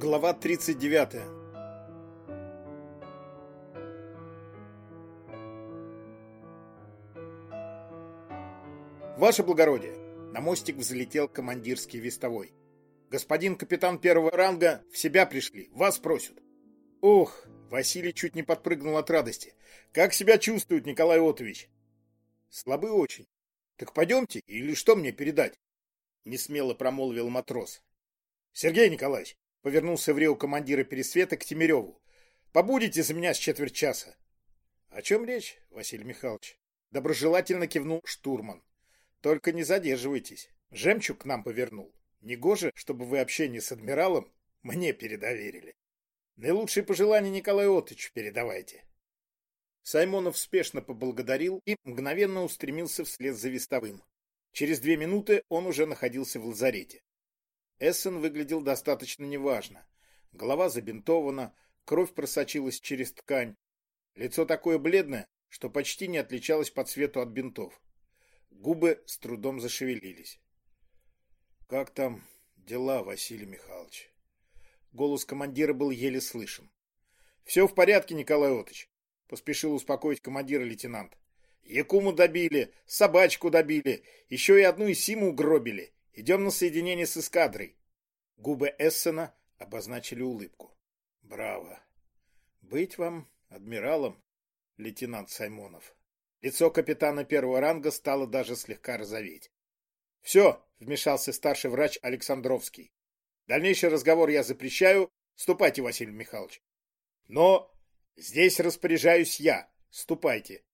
Глава 39 Ваше благородие, на мостик взлетел командирский вестовой. Господин капитан первого ранга, в себя пришли, вас просят. Ох, Василий чуть не подпрыгнул от радости. Как себя чувствует Николай Отович? Слабый очень. Так пойдемте, или что мне передать? Несмело промолвил матрос. Сергей Николаевич, повернулся в Рио командира Пересвета к Тимиреву. Побудете за меня с четверть часа. О чем речь, Василий Михайлович? Доброжелательно кивнул штурман. Только не задерживайтесь. Жемчуг к нам повернул. Негоже, чтобы вы общение с адмиралом мне передоверили. Наилучшие пожелания Николаю Отычу передавайте. Саймонов спешно поблагодарил и мгновенно устремился вслед за вестовым. Через две минуты он уже находился в лазарете. Эссен выглядел достаточно неважно. Голова забинтована, кровь просочилась через ткань. Лицо такое бледное, что почти не отличалось по цвету от бинтов. Губы с трудом зашевелились. «Как там дела, Василий Михайлович?» Голос командира был еле слышен. «Все в порядке, Николай Отыч», — поспешил успокоить командира лейтенант. «Якуму добили, собачку добили, еще и одну и Симу угробили. Идем на соединение с эскадрой». Губы Эссена обозначили улыбку. «Браво! Быть вам адмиралом, лейтенант Саймонов». Лицо капитана первого ранга стало даже слегка розоветь. «Все!» — вмешался старший врач Александровский. Дальнейший разговор я запрещаю. Ступайте, Василий Михайлович. Но здесь распоряжаюсь я. Ступайте.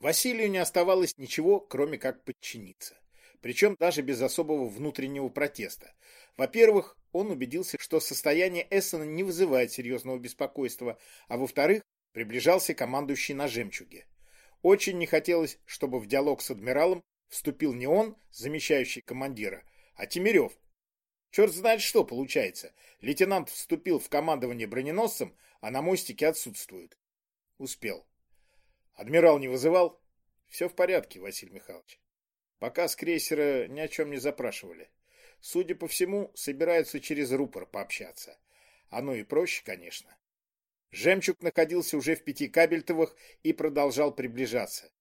Василию не оставалось ничего, кроме как подчиниться. Причем даже без особого внутреннего протеста. Во-первых, он убедился, что состояние Эссена не вызывает серьезного беспокойства, а во-вторых, приближался командующий на жемчуге. Очень не хотелось, чтобы в диалог с адмиралом вступил не он, замещающий командира, а Тимирев, Черт знает что получается. Лейтенант вступил в командование броненосцем, а на мостике отсутствует. Успел. Адмирал не вызывал? Все в порядке, Василий Михайлович. Пока с крейсера ни о чем не запрашивали. Судя по всему, собираются через рупор пообщаться. Оно и проще, конечно. Жемчуг находился уже в пяти кабельтовых и продолжал приближаться.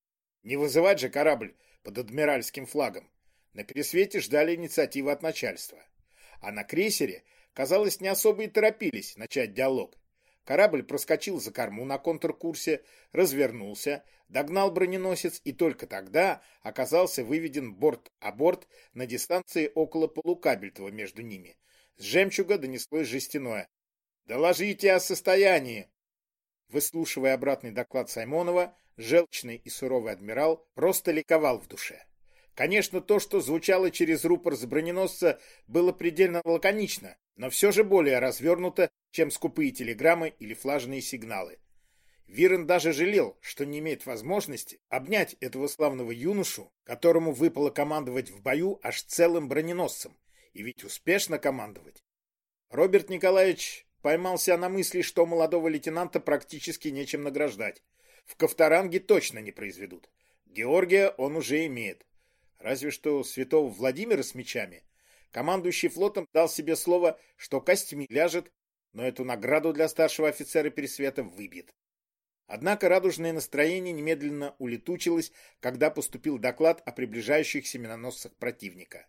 Не вызывать же корабль под адмиральским флагом. На пересвете ждали инициативы от начальства. А на крейсере, казалось, не особо и торопились начать диалог. Корабль проскочил за корму на контркурсе, развернулся, догнал броненосец и только тогда оказался выведен борт а борт на дистанции около полукабельтова между ними. С жемчуга донеслось жестяное. «Доложите о состоянии!» Выслушивая обратный доклад Саймонова, желчный и суровый адмирал просто ликовал в душе. Конечно, то, что звучало через рупор с броненосца, было предельно лаконично, но все же более развернуто, чем скупые телеграммы или флажные сигналы. Вирен даже жалел, что не имеет возможности обнять этого славного юношу, которому выпало командовать в бою аж целым броненосцем, и ведь успешно командовать. Роберт Николаевич поймался на мысли, что молодого лейтенанта практически нечем награждать. В Ковторанге точно не произведут. Георгия он уже имеет. Разве что святого Владимира с мечами. Командующий флотом дал себе слово, что костьми ляжет, но эту награду для старшего офицера Пересвета выбьет. Однако радужное настроение немедленно улетучилось, когда поступил доклад о приближающихся миноносцах противника.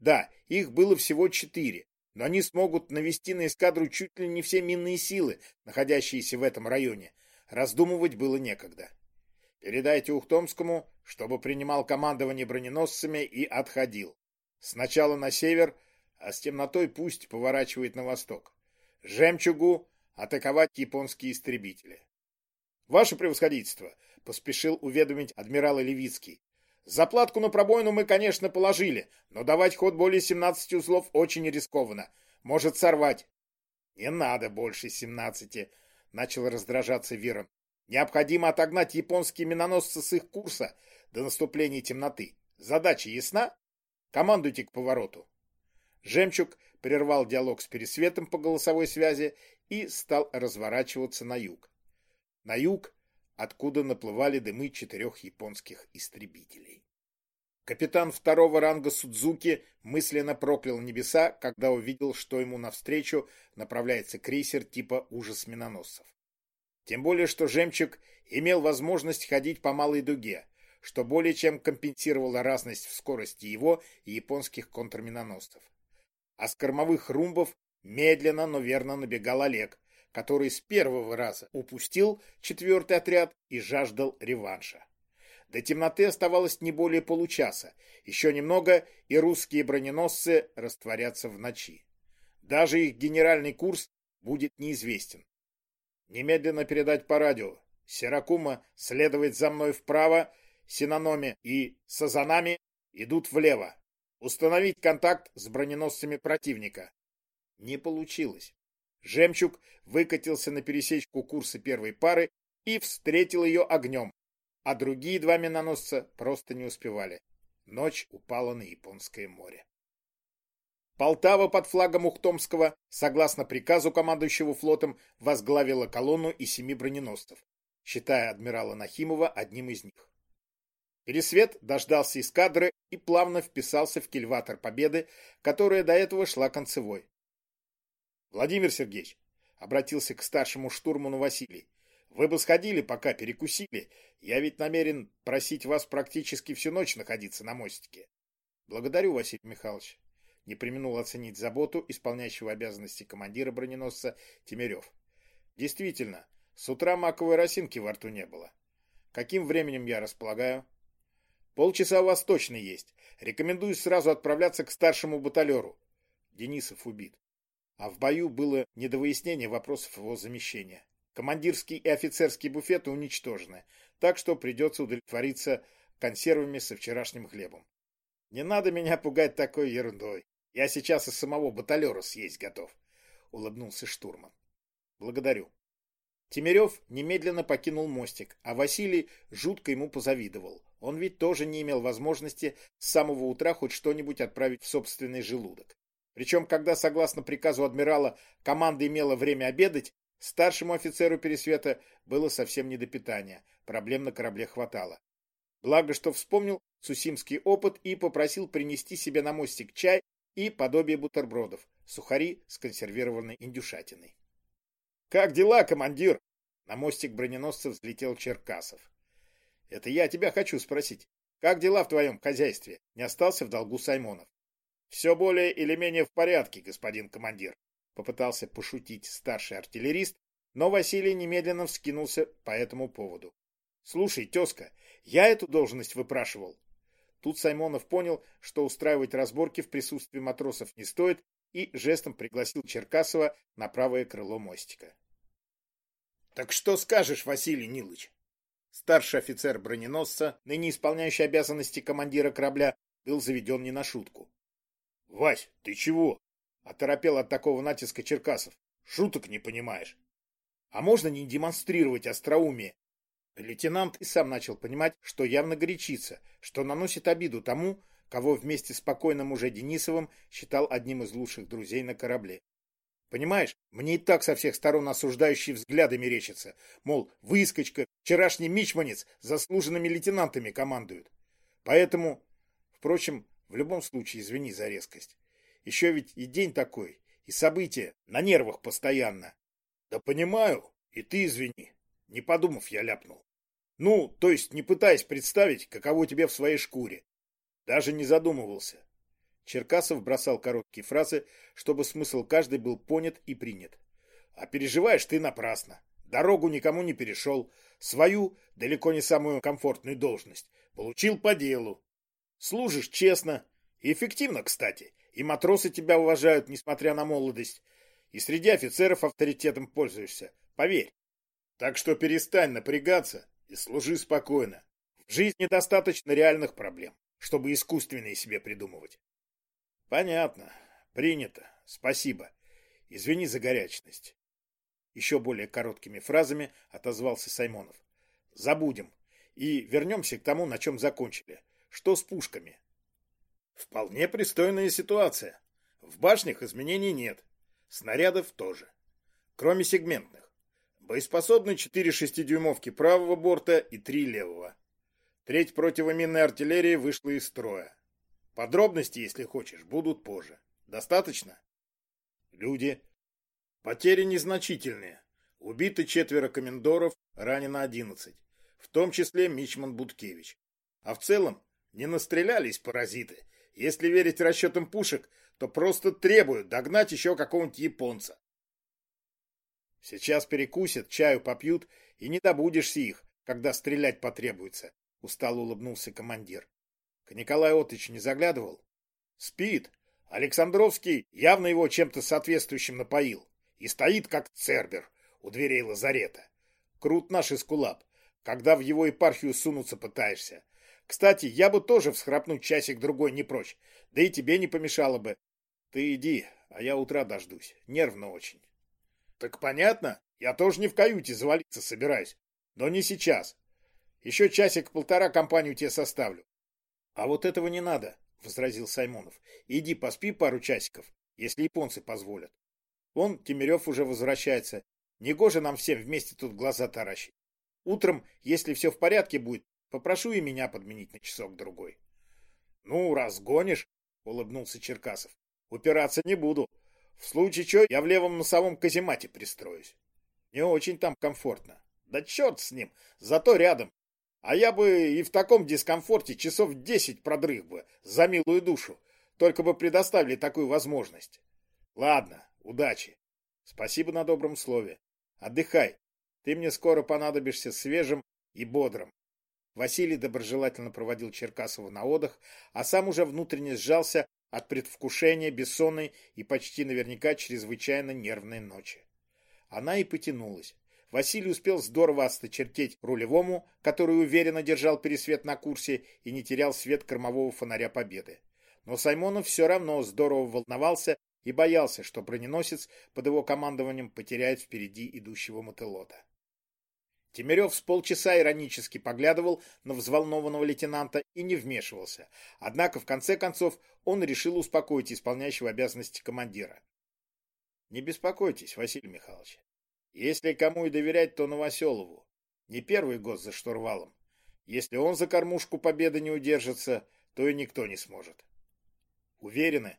Да, их было всего четыре, но они смогут навести на эскадру чуть ли не все минные силы, находящиеся в этом районе. Раздумывать было некогда. Передайте Ухтомскому, чтобы принимал командование броненосцами и отходил. Сначала на север, а с темнотой пусть поворачивает на восток. Жемчугу атаковать японские истребители. Ваше превосходительство, поспешил уведомить адмирал Левицкий. Заплатку на пробоину мы, конечно, положили, но давать ход более 17 узлов очень рискованно. Может сорвать. Не надо больше 17, начал раздражаться Вирон. Необходимо отогнать японские миноносцы с их курса до наступления темноты. Задача ясна? Командуйте к повороту. Жемчуг прервал диалог с Пересветом по голосовой связи и стал разворачиваться на юг. На юг, откуда наплывали дымы четырех японских истребителей. Капитан второго ранга Судзуки мысленно проклял небеса, когда увидел, что ему навстречу направляется крейсер типа «Ужас миноносцев». Тем более, что «Жемчуг» имел возможность ходить по малой дуге, что более чем компенсировало разность в скорости его и японских контрминоносцев. А с кормовых румбов медленно, но верно набегал Олег, который с первого раза упустил четвертый отряд и жаждал реванша. До темноты оставалось не более получаса. Еще немного, и русские броненосцы растворятся в ночи. Даже их генеральный курс будет неизвестен. Немедленно передать по радио. Сиракума следует за мной вправо, Синономе и Сазанами идут влево. Установить контакт с броненосцами противника. Не получилось. Жемчуг выкатился на пересечку курса первой пары и встретил ее огнем, а другие два миноносца просто не успевали. Ночь упала на Японское море. Полтава под флагом Ухтомского, согласно приказу командующего флотом, возглавила колонну из семи броненосцев, считая адмирала Нахимова одним из них. Пересвет дождался эскадры и плавно вписался в кильватор Победы, которая до этого шла концевой. Владимир Сергеевич обратился к старшему штурману Василий. Вы бы сходили, пока перекусили. Я ведь намерен просить вас практически всю ночь находиться на мостике. Благодарю, Василий Михайлович. Не применул оценить заботу исполняющего обязанности командира броненосца Тимирев. Действительно, с утра маковой росинки во рту не было. Каким временем я располагаю? Полчаса у вас точно есть. Рекомендую сразу отправляться к старшему баталеру. Денисов убит. А в бою было не до выяснения вопросов его замещения. Командирский и офицерский буфеты уничтожены, так что придется удовлетвориться консервами со вчерашним хлебом. Не надо меня пугать такой ерундой. Я сейчас из самого баталера съесть готов, — улыбнулся штурман. Благодарю. Тимирев немедленно покинул мостик, а Василий жутко ему позавидовал. Он ведь тоже не имел возможности с самого утра хоть что-нибудь отправить в собственный желудок. Причем, когда, согласно приказу адмирала, команда имела время обедать, Старшему офицеру Пересвета было совсем не до питания, проблем на корабле хватало. Благо, что вспомнил сусимский опыт и попросил принести себе на мостик чай и подобие бутербродов, сухари с консервированной индюшатиной. «Как дела, командир?» На мостик броненосца взлетел Черкасов. «Это я тебя хочу спросить. Как дела в твоем хозяйстве?» Не остался в долгу Саймонов. «Все более или менее в порядке, господин командир», Попытался пошутить старший артиллерист, но Василий немедленно вскинулся по этому поводу. «Слушай, тезка, я эту должность выпрашивал». Тут Саймонов понял, что устраивать разборки в присутствии матросов не стоит, и жестом пригласил Черкасова на правое крыло мостика. «Так что скажешь, Василий Нилыч?» Старший офицер броненосца, ныне исполняющий обязанности командира корабля, был заведен не на шутку. «Вась, ты чего?» Оторопел от такого натиска Черкасов. Шуток не понимаешь. А можно не демонстрировать остроумие? Лейтенант и сам начал понимать, что явно горячится, что наносит обиду тому, кого вместе с покойным уже Денисовым считал одним из лучших друзей на корабле. Понимаешь, мне и так со всех сторон осуждающие взгляды мерещатся. Мол, выскочка, вчерашний мичманец заслуженными лейтенантами командует. Поэтому, впрочем, в любом случае, извини за резкость. Еще ведь и день такой, и события, на нервах постоянно. Да понимаю, и ты извини. Не подумав, я ляпнул. Ну, то есть не пытаясь представить, каково тебе в своей шкуре. Даже не задумывался. Черкасов бросал короткие фразы, чтобы смысл каждой был понят и принят. А переживаешь ты напрасно. Дорогу никому не перешел. Свою, далеко не самую комфортную должность, получил по делу. Служишь честно и эффективно, кстати, и матросы тебя уважают, несмотря на молодость. И среди офицеров авторитетом пользуешься. Поверь. Так что перестань напрягаться и служи спокойно. В жизни достаточно реальных проблем, чтобы искусственные себе придумывать. Понятно. Принято. Спасибо. Извини за горячность. Еще более короткими фразами отозвался Саймонов. Забудем. И вернемся к тому, на чем закончили. Что с пушками? Вполне пристойная ситуация. В башнях изменений нет. Снарядов тоже. Кроме сегментных. Боеспособны 4 шестидюймовки правого борта и 3 левого. Треть противоминной артиллерии вышла из строя. Подробности, если хочешь, будут позже. Достаточно? Люди. Потери незначительные. Убиты четверо комендоров, ранено одиннадцать. В том числе Мичман Будкевич. А в целом не настрелялись паразиты. Если верить расчетам пушек, то просто требуют догнать еще какого-нибудь японца. Сейчас перекусят, чаю попьют, и не добудешься их, когда стрелять потребуется, — устало улыбнулся командир. К Николаю Отыч не заглядывал? Спит. Александровский явно его чем-то соответствующим напоил. И стоит, как цербер, у дверей лазарета. Крут наш эскулап, когда в его епархию сунуться пытаешься. Кстати, я бы тоже всхрапнуть часик-другой не прочь, да и тебе не помешало бы. Ты иди, а я утра дождусь. Нервно очень. Так понятно, я тоже не в каюте завалиться собираюсь. Но не сейчас. Еще часик-полтора компанию тебе составлю. А вот этого не надо, возразил Саймонов. Иди поспи пару часиков, если японцы позволят. Вон Тимирев уже возвращается. Негоже нам всем вместе тут глаза таращить. Утром, если все в порядке будет, попрошу и меня подменить на часок-другой. — Ну, раз гонишь, — улыбнулся Черкасов, — упираться не буду. В случае чего я в левом носовом каземате пристроюсь. Не очень там комфортно. Да черт с ним, зато рядом. А я бы и в таком дискомфорте часов десять продрых бы, за милую душу, только бы предоставили такую возможность. Ладно, удачи. Спасибо на добром слове. Отдыхай. Ты мне скоро понадобишься свежим и бодрым. Василий доброжелательно проводил Черкасова на отдых, а сам уже внутренне сжался от предвкушения бессонной и почти наверняка чрезвычайно нервной ночи. Она и потянулась. Василий успел здорово осточертеть рулевому, который уверенно держал пересвет на курсе и не терял свет кормового фонаря победы. Но Саймонов все равно здорово волновался и боялся, что броненосец под его командованием потеряет впереди идущего мотылота. Темирев с полчаса иронически поглядывал на взволнованного лейтенанта и не вмешивался. Однако, в конце концов, он решил успокоить исполняющего обязанности командира. «Не беспокойтесь, Василий Михайлович. Если кому и доверять, то Новоселову. Не первый год за штурвалом. Если он за кормушку победы не удержится, то и никто не сможет. Уверены?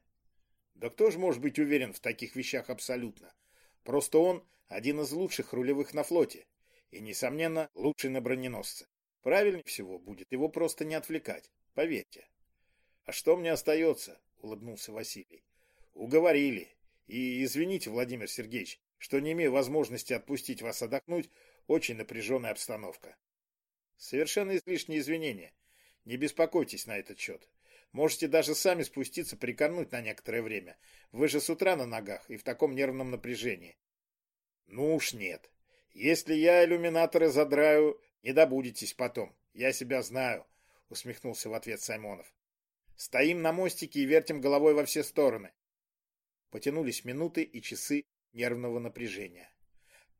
Да кто же может быть уверен в таких вещах абсолютно? Просто он один из лучших рулевых на флоте. И, несомненно, лучший на броненосце. Правильнее всего будет его просто не отвлекать. Поверьте. А что мне остается? Улыбнулся Василий. Уговорили. И извините, Владимир Сергеевич, что не имею возможности отпустить вас отдохнуть, очень напряженная обстановка. Совершенно излишние извинения. Не беспокойтесь на этот счет. Можете даже сами спуститься, прикорнуть на некоторое время. Вы же с утра на ногах и в таком нервном напряжении. Ну уж нет. Если я иллюминаторы задраю, не добудетесь потом. Я себя знаю, усмехнулся в ответ Саймонов. Стоим на мостике и вертим головой во все стороны. Потянулись минуты и часы нервного напряжения.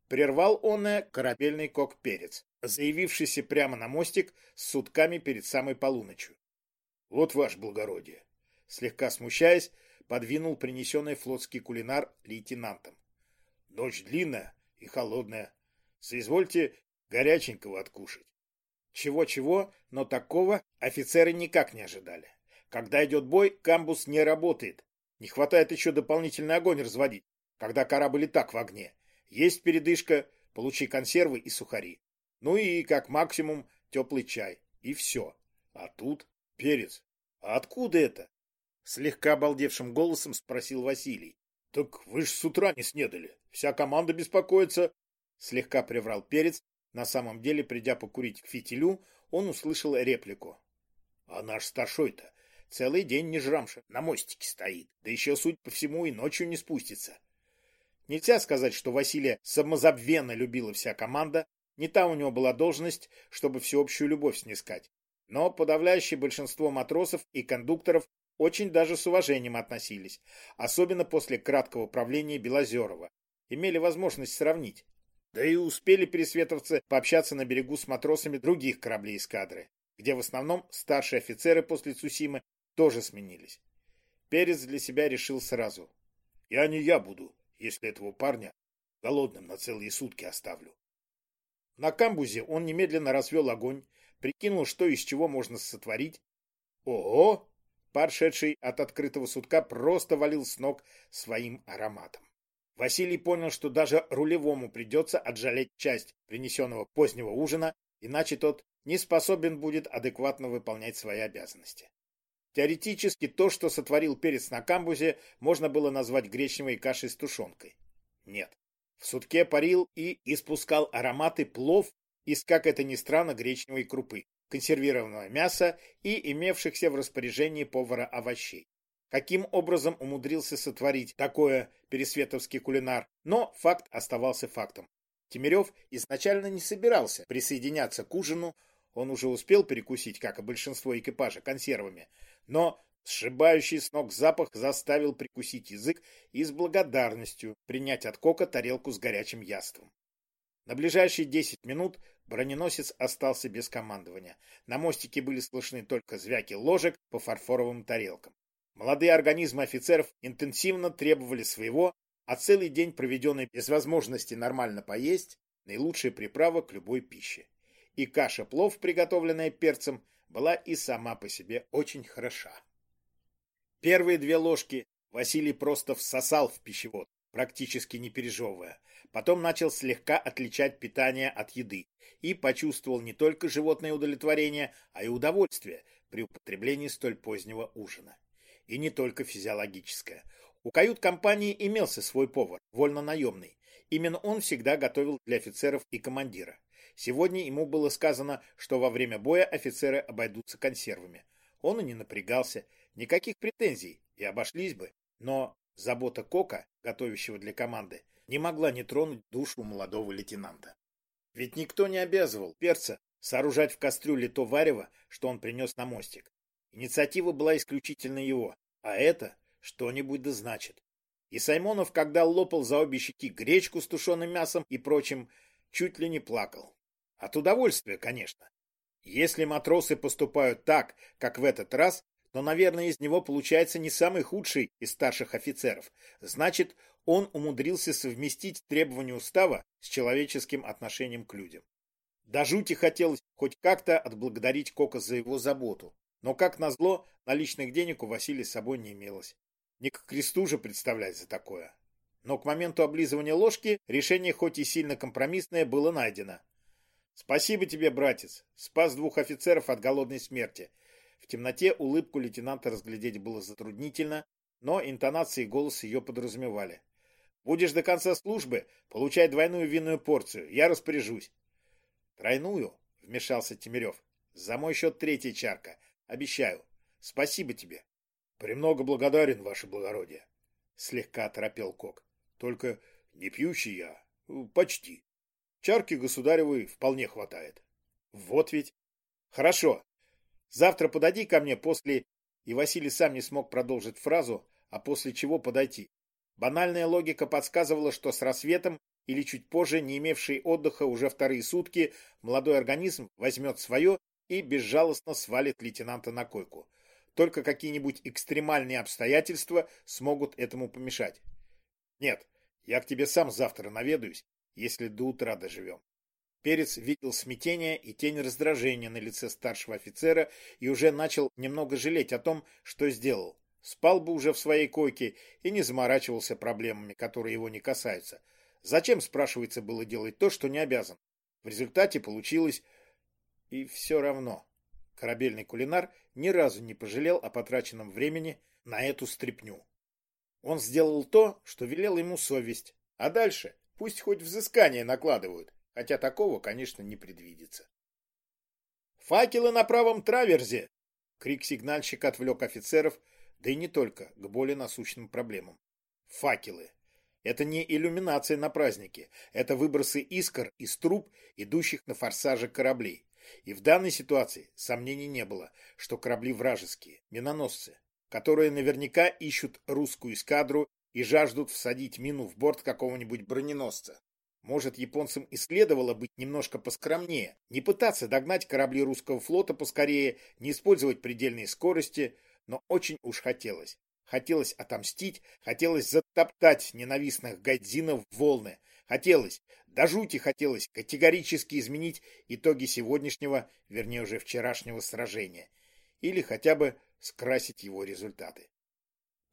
Прервал он корабельный кок-перец, заявившийся прямо на мостик с сутками перед самой полуночью. — Вот ваше благородие! — слегка смущаясь, подвинул принесенный флотский кулинар лейтенантом. — Ночь длинная и холодная. Соизвольте горяченького откушать. Чего-чего, но такого офицеры никак не ожидали. Когда идет бой, камбус не работает. Не хватает еще дополнительный огонь разводить когда корабль и так в огне. Есть передышка, получи консервы и сухари. Ну и, как максимум, теплый чай. И все. А тут перец. А откуда это? Слегка обалдевшим голосом спросил Василий. Так вы ж с утра не снедали. Вся команда беспокоится. Слегка приврал перец. На самом деле, придя покурить к фитилю, он услышал реплику. А наш старшой-то целый день не жрамша, на мостике стоит. Да еще, суть по всему, и ночью не спустится. Нельзя сказать, что Василия самозабвенно любила вся команда, не та у него была должность, чтобы всеобщую любовь снискать. Но подавляющее большинство матросов и кондукторов очень даже с уважением относились, особенно после краткого правления Белозерова. Имели возможность сравнить. Да и успели пересветовцы пообщаться на берегу с матросами других кораблей эскадры, где в основном старшие офицеры после Цусимы тоже сменились. Перец для себя решил сразу. «Я не я буду, если этого парня голодным на целые сутки оставлю. На камбузе он немедленно развел огонь, прикинул, что из чего можно сотворить. Ого! Пар, шедший от открытого сутка, просто валил с ног своим ароматом. Василий понял, что даже рулевому придется отжалеть часть принесенного позднего ужина, иначе тот не способен будет адекватно выполнять свои обязанности. Теоретически то, что сотворил перец на камбузе, можно было назвать гречневой кашей с тушенкой. Нет. В сутке парил и испускал ароматы плов из, как это ни странно, гречневой крупы, консервированного мяса и имевшихся в распоряжении повара овощей. Каким образом умудрился сотворить такое пересветовский кулинар, но факт оставался фактом. Тимирев изначально не собирался присоединяться к ужину, он уже успел перекусить, как и большинство экипажа, консервами, но сшибающий с ног запах заставил прикусить язык и с благодарностью принять от Кока тарелку с горячим яством. На ближайшие десять минут броненосец остался без командования. На мостике были слышны только звяки ложек по фарфоровым тарелкам. Молодые организмы офицеров интенсивно требовали своего, а целый день, проведенный без возможности нормально поесть, наилучшая приправа к любой пище. И каша-плов, приготовленная перцем, была и сама по себе очень хороша. Первые две ложки Василий просто всосал в пищевод, практически не пережевывая. Потом начал слегка отличать питание от еды и почувствовал не только животное удовлетворение, а и удовольствие при употреблении столь позднего ужина. И не только физиологическое. У кают-компании имелся свой повар, вольно-наемный. Именно он всегда готовил для офицеров и командира. Сегодня ему было сказано, что во время боя офицеры обойдутся консервами. Он и не напрягался, никаких претензий, и обошлись бы. Но забота Кока, готовящего для команды, не могла не тронуть душу молодого лейтенанта. Ведь никто не обязывал перца сооружать в кастрюле то варево, что он принес на мостик. Инициатива была исключительно его, а это что-нибудь да значит. И Саймонов, когда лопал за обе щеки гречку с тушеным мясом и прочим, чуть ли не плакал. От удовольствия, конечно. Если матросы поступают так, как в этот раз, то, наверное, из него получается не самый худший из старших офицеров. Значит, он умудрился совместить требования устава с человеческим отношением к людям. До жути хотелось хоть как-то отблагодарить Кока за его заботу. Но, как назло, наличных денег у Василия с собой не имелось. Не к кресту же представлять за такое. Но к моменту облизывания ложки решение, хоть и сильно компромиссное, было найдено. «Спасибо тебе, братец. Спас двух офицеров от голодной смерти». В темноте улыбку лейтенанта разглядеть было затруднительно, но интонации и голос ее подразумевали. «Будешь до конца службы, получай двойную винную порцию. Я распоряжусь». «Тройную?» — вмешался Тимирев. «За мой счет третья чарка. Обещаю. Спасибо тебе». «Премного благодарен, ваше благородие», — слегка оторопел Кок. «Только не пьющий я. Почти». Чарки государевой вполне хватает. Вот ведь. Хорошо. Завтра подойди ко мне после... И Василий сам не смог продолжить фразу, а после чего подойти. Банальная логика подсказывала, что с рассветом или чуть позже, не имевший отдыха уже вторые сутки, молодой организм возьмет свое и безжалостно свалит лейтенанта на койку. Только какие-нибудь экстремальные обстоятельства смогут этому помешать. Нет, я к тебе сам завтра наведаюсь если до утра доживем. Перец видел смятение и тень раздражения на лице старшего офицера и уже начал немного жалеть о том, что сделал. Спал бы уже в своей койке и не заморачивался проблемами, которые его не касаются. Зачем, спрашивается, было делать то, что не обязан? В результате получилось... И все равно. Корабельный кулинар ни разу не пожалел о потраченном времени на эту стряпню. Он сделал то, что велел ему совесть. А дальше Пусть хоть взыскание накладывают, хотя такого, конечно, не предвидится. «Факелы на правом траверзе!» Крик сигнальщика отвлек офицеров, да и не только, к более насущным проблемам. Факелы. Это не иллюминация на празднике, это выбросы искр из труб, идущих на форсаже кораблей. И в данной ситуации сомнений не было, что корабли вражеские, миноносцы, которые наверняка ищут русскую эскадру и жаждут всадить мину в борт какого-нибудь броненосца. Может, японцам и следовало быть немножко поскромнее, не пытаться догнать корабли русского флота поскорее, не использовать предельные скорости, но очень уж хотелось. Хотелось отомстить, хотелось затоптать ненавистных гайдзинов в волны, хотелось, До жути хотелось категорически изменить итоги сегодняшнего, вернее уже вчерашнего сражения, или хотя бы скрасить его результаты.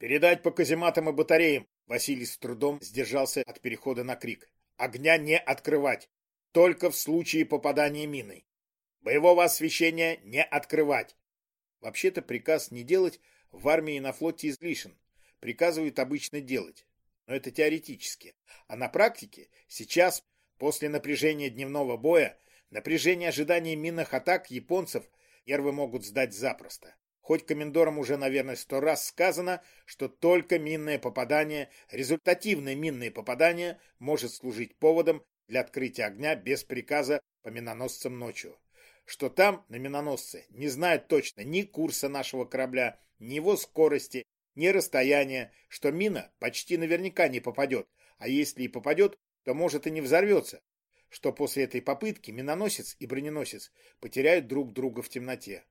«Передать по казематам и батареям!» Василий с трудом сдержался от перехода на крик. «Огня не открывать! Только в случае попадания миной! Боевого освещения не открывать!» Вообще-то приказ не делать в армии и на флоте излишен. Приказывают обычно делать. Но это теоретически. А на практике сейчас, после напряжения дневного боя, напряжение ожидания минных атак японцев нервы могут сдать запросто. Хоть комендорам уже, наверное, сто раз сказано, что только минное попадание, результативное минное попадание может служить поводом для открытия огня без приказа по миноносцам ночью. Что там, на миноносце, не знают точно ни курса нашего корабля, ни его скорости, ни расстояния, что мина почти наверняка не попадет, а если и попадет, то может и не взорвется, что после этой попытки миноносец и броненосец потеряют друг друга в темноте.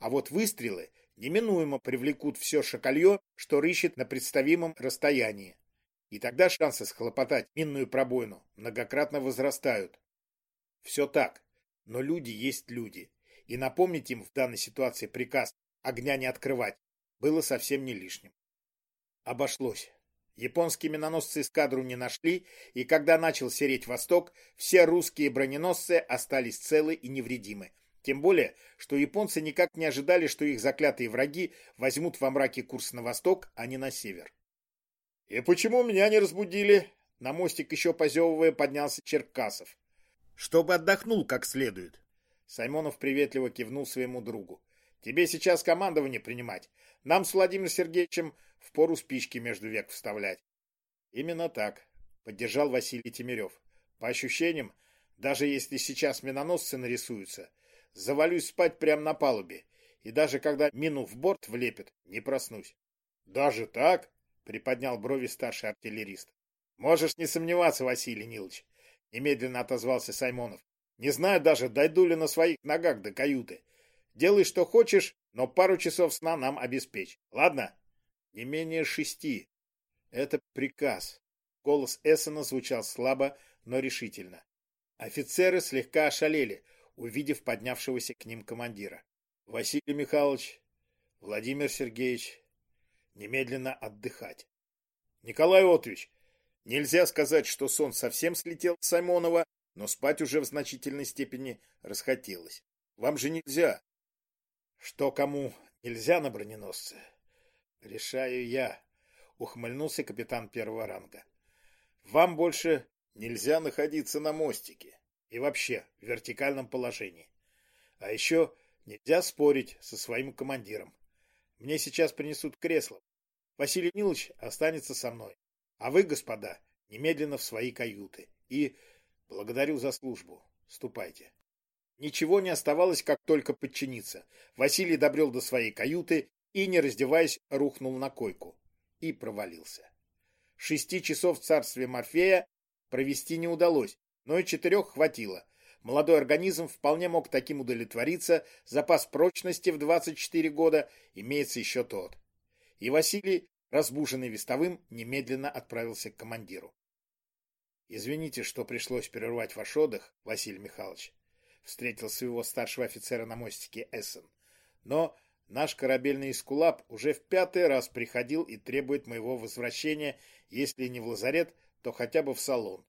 А вот выстрелы неминуемо привлекут все шакалье, что рыщет на представимом расстоянии. И тогда шансы схлопотать минную пробоину многократно возрастают. Все так, но люди есть люди. И напомнить им в данной ситуации приказ огня не открывать было совсем не лишним. Обошлось. Японские миноносцы эскадру не нашли, и когда начал сереть восток, все русские броненосцы остались целы и невредимы. Тем более, что японцы никак не ожидали, что их заклятые враги возьмут во мраке курс на восток, а не на север. «И почему меня не разбудили?» На мостик еще позевывая поднялся Черкасов. «Чтобы отдохнул как следует». Саймонов приветливо кивнул своему другу. «Тебе сейчас командование принимать. Нам с Владимиром Сергеевичем впору спички между век вставлять». «Именно так», — поддержал Василий Темирев. «По ощущениям, даже если сейчас миноносцы нарисуются, завалюсь спать прямо на палубе, и даже когда мину в борт влепит, не проснусь. Даже так? Приподнял брови старший артиллерист. Можешь не сомневаться, Василий Нилович, немедленно отозвался Саймонов. Не знаю даже, дойду ли на своих ногах до каюты. Делай, что хочешь, но пару часов сна нам обеспечь. Ладно? Не менее шести. Это приказ. Голос Эссена звучал слабо, но решительно. Офицеры слегка ошалели, увидев поднявшегося к ним командира. Василий Михайлович, Владимир Сергеевич, немедленно отдыхать. Николай Отович, нельзя сказать, что сон совсем слетел с Саймонова, но спать уже в значительной степени расхотелось. Вам же нельзя. Что кому нельзя на броненосце? Решаю я, ухмыльнулся капитан первого ранга. Вам больше нельзя находиться на мостике и вообще в вертикальном положении. А еще нельзя спорить со своим командиром. Мне сейчас принесут кресло. Василий Нилович останется со мной. А вы, господа, немедленно в свои каюты. И благодарю за службу. Ступайте. Ничего не оставалось, как только подчиниться. Василий добрел до своей каюты и, не раздеваясь, рухнул на койку. И провалился. Шести часов в царстве Морфея провести не удалось, но и четырех хватило. Молодой организм вполне мог таким удовлетвориться, запас прочности в 24 года имеется еще тот. И Василий, разбуженный вестовым, немедленно отправился к командиру. «Извините, что пришлось прервать ваш отдых, Василий Михайлович», встретил своего старшего офицера на мостике Эссен. «Но наш корабельный эскулап уже в пятый раз приходил и требует моего возвращения, если не в лазарет, то хотя бы в салон.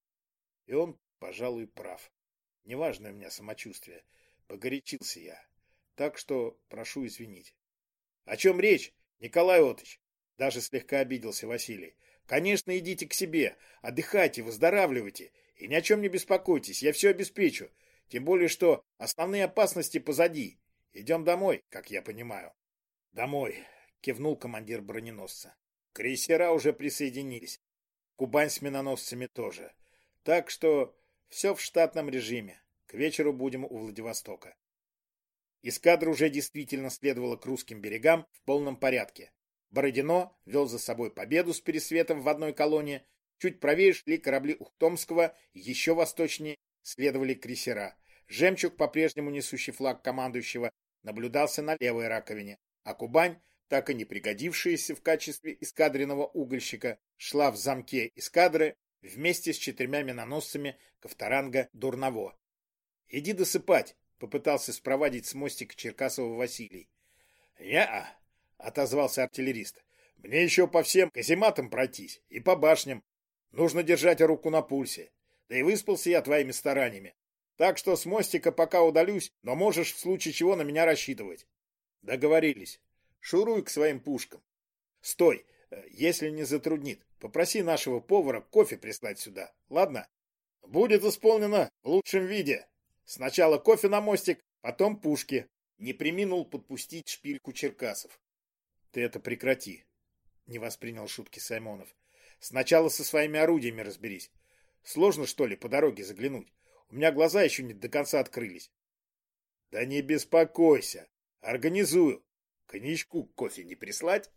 И он пожалуй, прав. Неважно у меня самочувствие. Погорячился я. Так что прошу извинить. — О чем речь, Николай Отыч? Даже слегка обиделся Василий. — Конечно, идите к себе, отдыхайте, выздоравливайте. И ни о чем не беспокойтесь, я все обеспечу. Тем более, что основные опасности позади. Идем домой, как я понимаю. — Домой, — кивнул командир броненосца. Крейсера уже присоединились. Кубань с миноносцами тоже. Так что все в штатном режиме. К вечеру будем у Владивостока. Эскадра уже действительно следовала к русским берегам в полном порядке. Бородино вел за собой победу с пересветом в одной колонне. Чуть правее шли корабли Ухтомского, еще восточнее следовали крейсера. Жемчуг, по-прежнему несущий флаг командующего, наблюдался на левой раковине, а Кубань, так и не пригодившаяся в качестве эскадренного угольщика, шла в замке эскадры вместе с четырьмя миноносцами Ковторанга Дурново. «Иди досыпать», — попытался спровадить с мостика Черкасова Василий. «Я-а», — отозвался артиллерист. «Мне еще по всем казематам пройтись и по башням. Нужно держать руку на пульсе. Да и выспался я твоими стараниями. Так что с мостика пока удалюсь, но можешь в случае чего на меня рассчитывать». «Договорились. Шуруй к своим пушкам. Стой, э, если не затруднит, попроси нашего повара кофе прислать сюда, ладно? Будет исполнено в лучшем виде. Сначала кофе на мостик, потом пушки. Не приминул подпустить шпильку Черкасов. Ты это прекрати, не воспринял шутки Саймонов. Сначала со своими орудиями разберись. Сложно, что ли, по дороге заглянуть? У меня глаза еще не до конца открылись. Да не беспокойся. Организую. Коньячку кофе не прислать?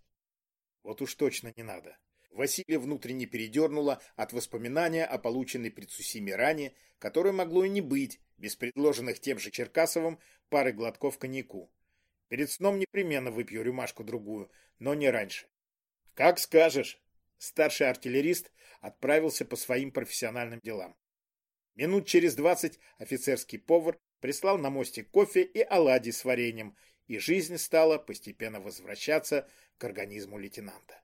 Вот уж точно не надо. Василия внутренне передернула от воспоминания о полученной при Цусиме ране, которой могло и не быть, без предложенных тем же Черкасовым пары глотков коньяку. Перед сном непременно выпью рюмашку-другую, но не раньше. «Как скажешь!» Старший артиллерист отправился по своим профессиональным делам. Минут через двадцать офицерский повар прислал на мостик кофе и оладьи с вареньем, и жизнь стала постепенно возвращаться к организму лейтенанта.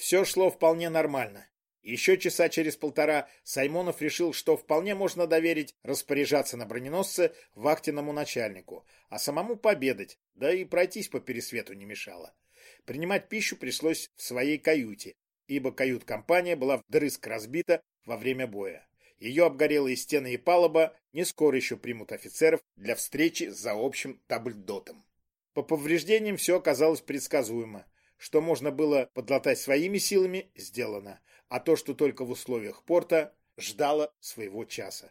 Все шло вполне нормально. Еще часа через полтора Саймонов решил, что вполне можно доверить распоряжаться на броненосце вахтенному начальнику, а самому пообедать, да и пройтись по пересвету не мешало. Принимать пищу пришлось в своей каюте, ибо кают-компания была вдрызг разбита во время боя. Ее обгорелые стены и палуба не скоро еще примут офицеров для встречи за общим табльдотом. По повреждениям все оказалось предсказуемо. Что можно было подлатать своими силами, сделано, а то, что только в условиях порта, ждало своего часа.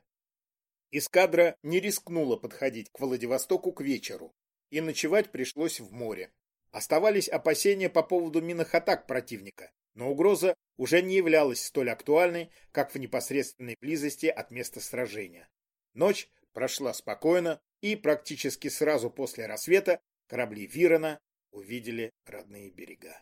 Эскадра не рискнула подходить к Владивостоку к вечеру, и ночевать пришлось в море. Оставались опасения по поводу минных атак противника, но угроза уже не являлась столь актуальной, как в непосредственной близости от места сражения. Ночь прошла спокойно, и практически сразу после рассвета корабли Вирона увидели родные берега.